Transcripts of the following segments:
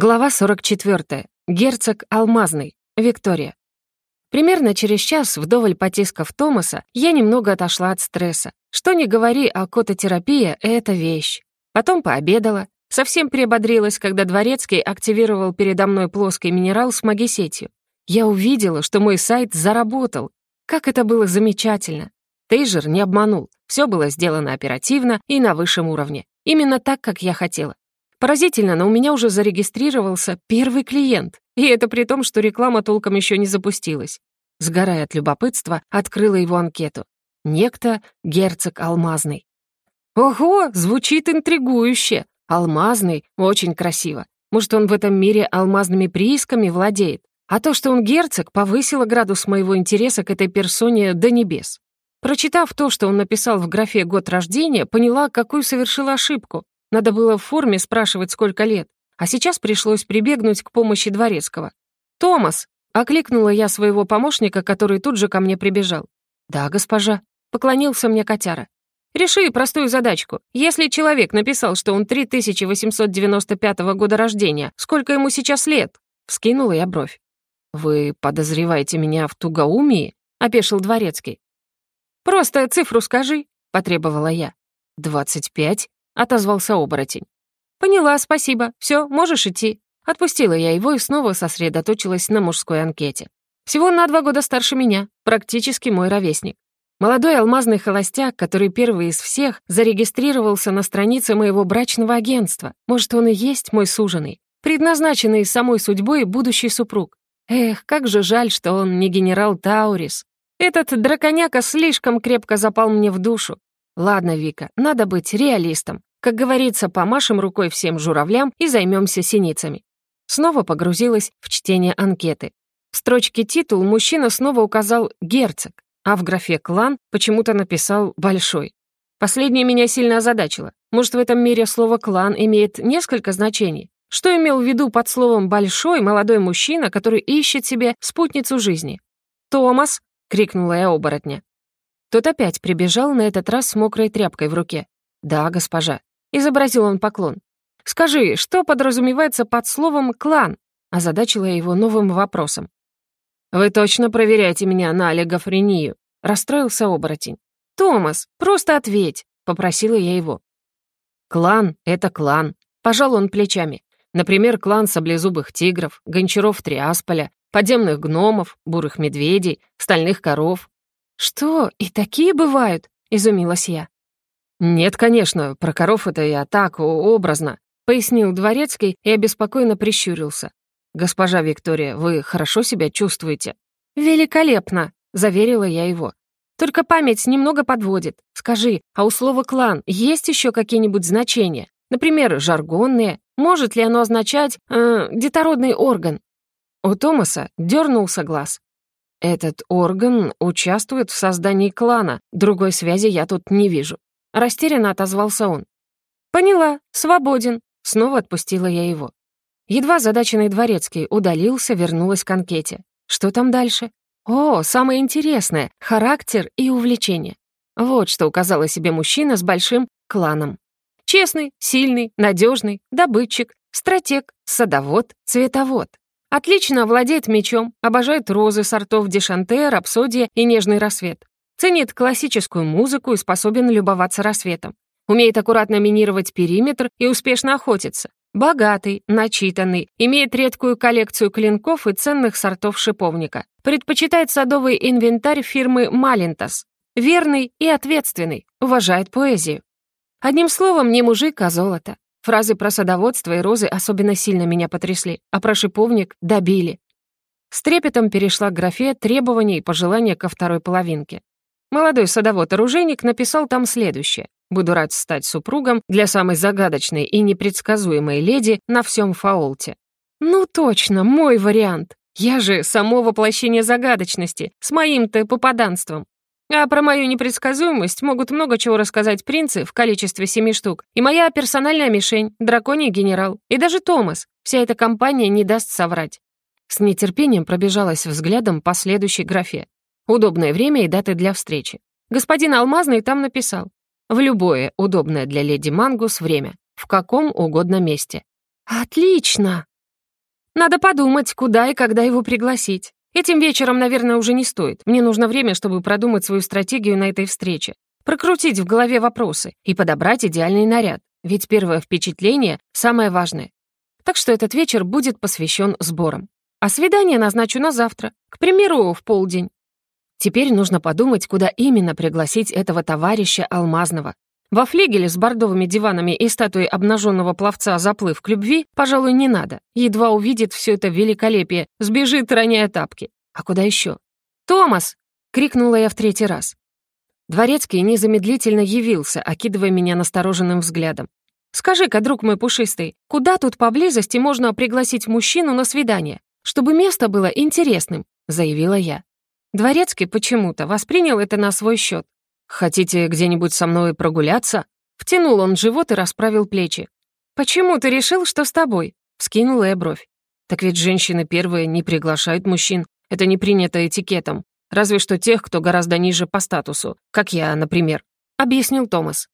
Глава 44. Герцог Алмазный. Виктория. Примерно через час, вдоволь потискав Томаса, я немного отошла от стресса. Что ни говори, а кототерапия — это вещь. Потом пообедала. Совсем приободрилась, когда Дворецкий активировал передо мной плоский минерал с магисетью. Я увидела, что мой сайт заработал. Как это было замечательно. Тейжер не обманул. Все было сделано оперативно и на высшем уровне. Именно так, как я хотела. Поразительно, но у меня уже зарегистрировался первый клиент. И это при том, что реклама толком еще не запустилась. Сгорая от любопытства, открыла его анкету. Некто герцог Алмазный. Ого, звучит интригующе. Алмазный, очень красиво. Может, он в этом мире алмазными приисками владеет? А то, что он герцог, повысило градус моего интереса к этой персоне до небес. Прочитав то, что он написал в графе «год рождения», поняла, какую совершила ошибку. Надо было в форме спрашивать, сколько лет. А сейчас пришлось прибегнуть к помощи дворецкого. «Томас!» — окликнула я своего помощника, который тут же ко мне прибежал. «Да, госпожа», — поклонился мне котяра. «Реши простую задачку. Если человек написал, что он 3895 года рождения, сколько ему сейчас лет?» — вскинула я бровь. «Вы подозреваете меня в тугоумии?» — опешил дворецкий. «Просто цифру скажи», — потребовала я. «Двадцать пять?» Отозвался оборотень. «Поняла, спасибо. Все, можешь идти». Отпустила я его и снова сосредоточилась на мужской анкете. Всего на два года старше меня, практически мой ровесник. Молодой алмазный холостяк, который первый из всех зарегистрировался на странице моего брачного агентства. Может, он и есть мой суженый, предназначенный самой судьбой будущий супруг. Эх, как же жаль, что он не генерал Таурис. Этот драконяка слишком крепко запал мне в душу. Ладно, Вика, надо быть реалистом. Как говорится, помашем рукой всем журавлям и займемся синицами. Снова погрузилась в чтение анкеты. В строчке «Титул» мужчина снова указал «герцог», а в графе «клан» почему-то написал «большой». Последнее меня сильно озадачило. Может, в этом мире слово «клан» имеет несколько значений? Что имел в виду под словом «большой» молодой мужчина, который ищет себе спутницу жизни? «Томас!» — крикнула я оборотня. Тот опять прибежал, на этот раз с мокрой тряпкой в руке. «Да, госпожа». Изобразил он поклон. «Скажи, что подразумевается под словом «клан»?» Озадачила я его новым вопросом. «Вы точно проверяете меня на олигофрению?» Расстроился оборотень. «Томас, просто ответь!» — попросила я его. «Клан — это клан», — пожал он плечами. Например, клан саблезубых тигров, гончаров Триасполя, подземных гномов, бурых медведей, стальных коров. «Что, и такие бывают?» — изумилась я. «Нет, конечно, про коров это я так, образно», — пояснил Дворецкий и обеспокоенно прищурился. «Госпожа Виктория, вы хорошо себя чувствуете?» «Великолепно», — заверила я его. «Только память немного подводит. Скажи, а у слова «клан» есть еще какие-нибудь значения? Например, жаргонные? Может ли оно означать э, детородный орган?» У Томаса дернулся глаз. «Этот орган участвует в создании клана, другой связи я тут не вижу. Растерянно отозвался он. «Поняла, свободен», — снова отпустила я его. Едва задаченный дворецкий удалился, вернулась к анкете. Что там дальше? О, самое интересное — характер и увлечение. Вот что указал о себе мужчина с большим кланом. Честный, сильный, надежный, добытчик, стратег, садовод, цветовод. Отлично владеет мечом, обожает розы сортов дешанте, рапсодия и нежный рассвет. Ценит классическую музыку и способен любоваться рассветом. Умеет аккуратно минировать периметр и успешно охотиться. Богатый, начитанный, имеет редкую коллекцию клинков и ценных сортов шиповника. Предпочитает садовый инвентарь фирмы «Малинтас». Верный и ответственный, уважает поэзию. Одним словом, не мужик, а золото. Фразы про садоводство и розы особенно сильно меня потрясли, а про шиповник добили. С трепетом перешла к графе требований и пожелания ко второй половинке. Молодой садовод-оружейник написал там следующее. «Буду рад стать супругом для самой загадочной и непредсказуемой леди на всем Фаолте». «Ну точно, мой вариант. Я же само воплощение загадочности, с моим-то попаданством. А про мою непредсказуемость могут много чего рассказать принцы в количестве семи штук, и моя персональная мишень, драконий генерал, и даже Томас. Вся эта компания не даст соврать». С нетерпением пробежалась взглядом по следующей графе. Удобное время и даты для встречи. Господин Алмазный там написал. В любое удобное для леди Мангус время, в каком угодно месте. «Отлично!» Надо подумать, куда и когда его пригласить. Этим вечером, наверное, уже не стоит. Мне нужно время, чтобы продумать свою стратегию на этой встрече. Прокрутить в голове вопросы и подобрать идеальный наряд. Ведь первое впечатление — самое важное. Так что этот вечер будет посвящен сборам. А свидание назначу на завтра, к примеру, в полдень. Теперь нужно подумать, куда именно пригласить этого товарища Алмазного. Во флигеле с бордовыми диванами и статуей обнаженного пловца «Заплыв к любви», пожалуй, не надо. Едва увидит все это великолепие, сбежит, роняя тапки. А куда еще? «Томас!» — крикнула я в третий раз. Дворецкий незамедлительно явился, окидывая меня настороженным взглядом. «Скажи-ка, друг мой пушистый, куда тут поблизости можно пригласить мужчину на свидание, чтобы место было интересным?» — заявила я. Дворецкий почему-то воспринял это на свой счет. «Хотите где-нибудь со мной прогуляться?» Втянул он живот и расправил плечи. «Почему ты решил, что с тобой?» Вскинула я бровь. «Так ведь женщины первые не приглашают мужчин. Это не принято этикетом. Разве что тех, кто гораздо ниже по статусу, как я, например», — объяснил Томас.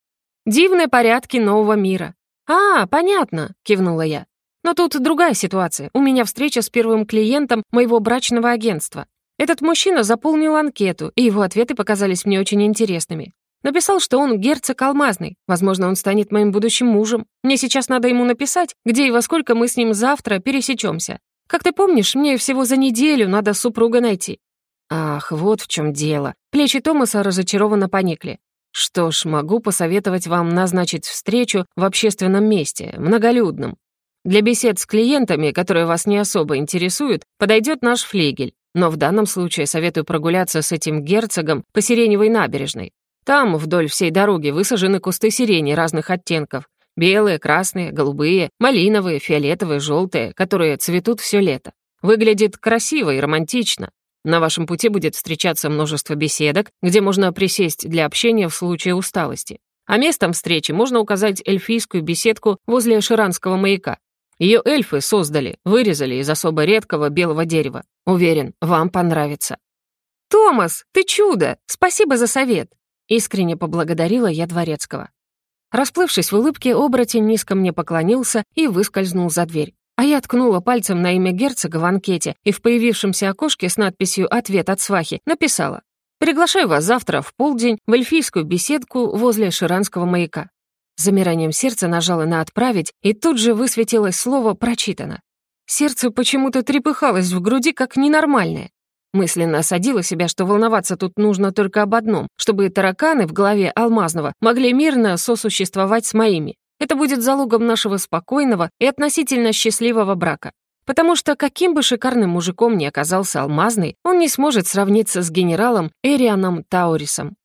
«Дивные порядки нового мира». «А, понятно», — кивнула я. «Но тут другая ситуация. У меня встреча с первым клиентом моего брачного агентства. Этот мужчина заполнил анкету, и его ответы показались мне очень интересными. Написал, что он герцог Алмазный. Возможно, он станет моим будущим мужем. Мне сейчас надо ему написать, где и во сколько мы с ним завтра пересечемся. Как ты помнишь, мне всего за неделю надо супруга найти». Ах, вот в чем дело. Плечи Томаса разочарованно поникли. Что ж, могу посоветовать вам назначить встречу в общественном месте, многолюдном. Для бесед с клиентами, которые вас не особо интересуют, подойдет наш флигель. Но в данном случае советую прогуляться с этим герцогом по Сиреневой набережной. Там вдоль всей дороги высажены кусты сирени разных оттенков. Белые, красные, голубые, малиновые, фиолетовые, желтые, которые цветут все лето. Выглядит красиво и романтично. На вашем пути будет встречаться множество беседок, где можно присесть для общения в случае усталости. А местом встречи можно указать эльфийскую беседку возле Ширанского маяка. Ее эльфы создали, вырезали из особо редкого белого дерева. Уверен, вам понравится». «Томас, ты чудо! Спасибо за совет!» Искренне поблагодарила я Дворецкого. Расплывшись в улыбке, оборотень низко мне поклонился и выскользнул за дверь. А я ткнула пальцем на имя герцога в анкете и в появившемся окошке с надписью «Ответ от свахи» написала «Приглашаю вас завтра в полдень в эльфийскую беседку возле Ширанского маяка». Замиранием сердца нажала на «Отправить», и тут же высветилось слово «Прочитано». Сердце почему-то трепыхалось в груди, как ненормальное. Мысленно осадила себя, что волноваться тут нужно только об одном, чтобы тараканы в голове Алмазного могли мирно сосуществовать с моими. Это будет залогом нашего спокойного и относительно счастливого брака. Потому что каким бы шикарным мужиком ни оказался Алмазный, он не сможет сравниться с генералом Эрианом Таурисом.